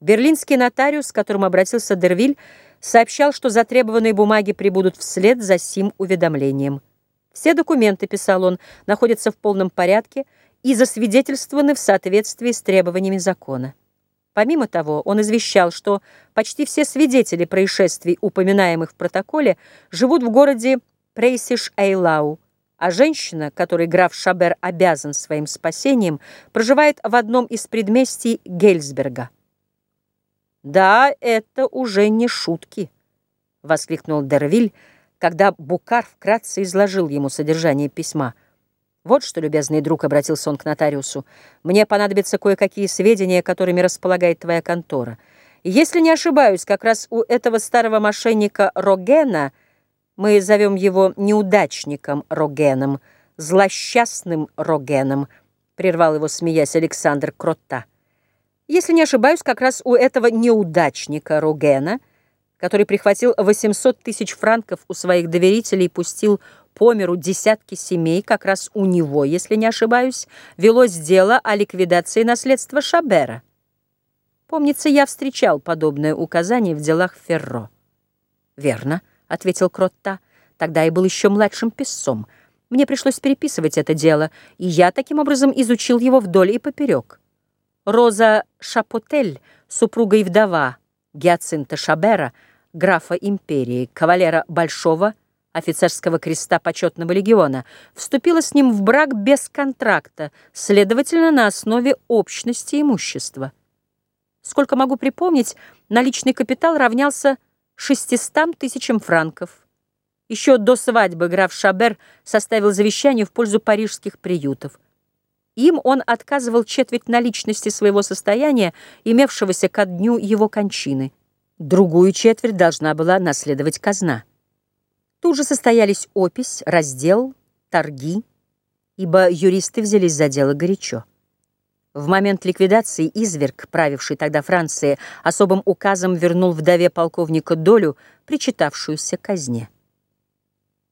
Берлинский нотариус, к которому обратился Дервиль, сообщал, что затребованные бумаги прибудут вслед за сим уведомлением. Все документы, писал он, находятся в полном порядке и засвидетельствованы в соответствии с требованиями закона. Помимо того, он извещал, что почти все свидетели происшествий, упоминаемых в протоколе, живут в городе Прейсиш-Эйлау, а женщина, которой граф Шабер обязан своим спасением, проживает в одном из предместий Гельсберга. «Да, это уже не шутки», — воскликнул Дервиль, когда Букар вкратце изложил ему содержание письма. «Вот что, любезный друг», — обратился он к нотариусу, «мне понадобятся кое-какие сведения, которыми располагает твоя контора. если не ошибаюсь, как раз у этого старого мошенника Рогена, мы зовем его неудачником Рогеном, злосчастным Рогеном», — прервал его, смеясь, Александр Кротта. Если не ошибаюсь, как раз у этого неудачника Рогена, который прихватил 800 тысяч франков у своих доверителей и пустил по миру десятки семей, как раз у него, если не ошибаюсь, велось дело о ликвидации наследства Шабера. Помнится, я встречал подобное указание в делах Ферро. «Верно», — ответил Кротта, — «тогда я был еще младшим писцом. Мне пришлось переписывать это дело, и я таким образом изучил его вдоль и поперек». Роза Шапотель, супруга и вдова Гиацинта Шабера, графа империи, кавалера Большого офицерского креста почетного легиона, вступила с ним в брак без контракта, следовательно, на основе общности имущества. Сколько могу припомнить, наличный капитал равнялся 600 тысячам франков. Еще до свадьбы граф Шабер составил завещание в пользу парижских приютов. Им он отказывал четверть наличности своего состояния, имевшегося ко дню его кончины. Другую четверть должна была наследовать казна. Тут же состоялись опись, раздел, торги, ибо юристы взялись за дело горячо. В момент ликвидации изверг, правивший тогда Францией, особым указом вернул вдове полковника долю, причитавшуюся казне.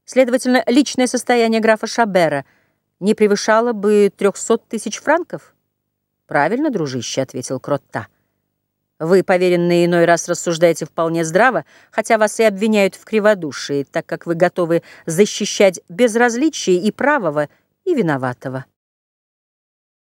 Следовательно, личное состояние графа Шабера – не превышало бы трехсот тысяч франков? Правильно, дружище, ответил Кротта. Вы, поверенные, иной раз рассуждаете вполне здраво, хотя вас и обвиняют в криводушии, так как вы готовы защищать безразличие и правого, и виноватого.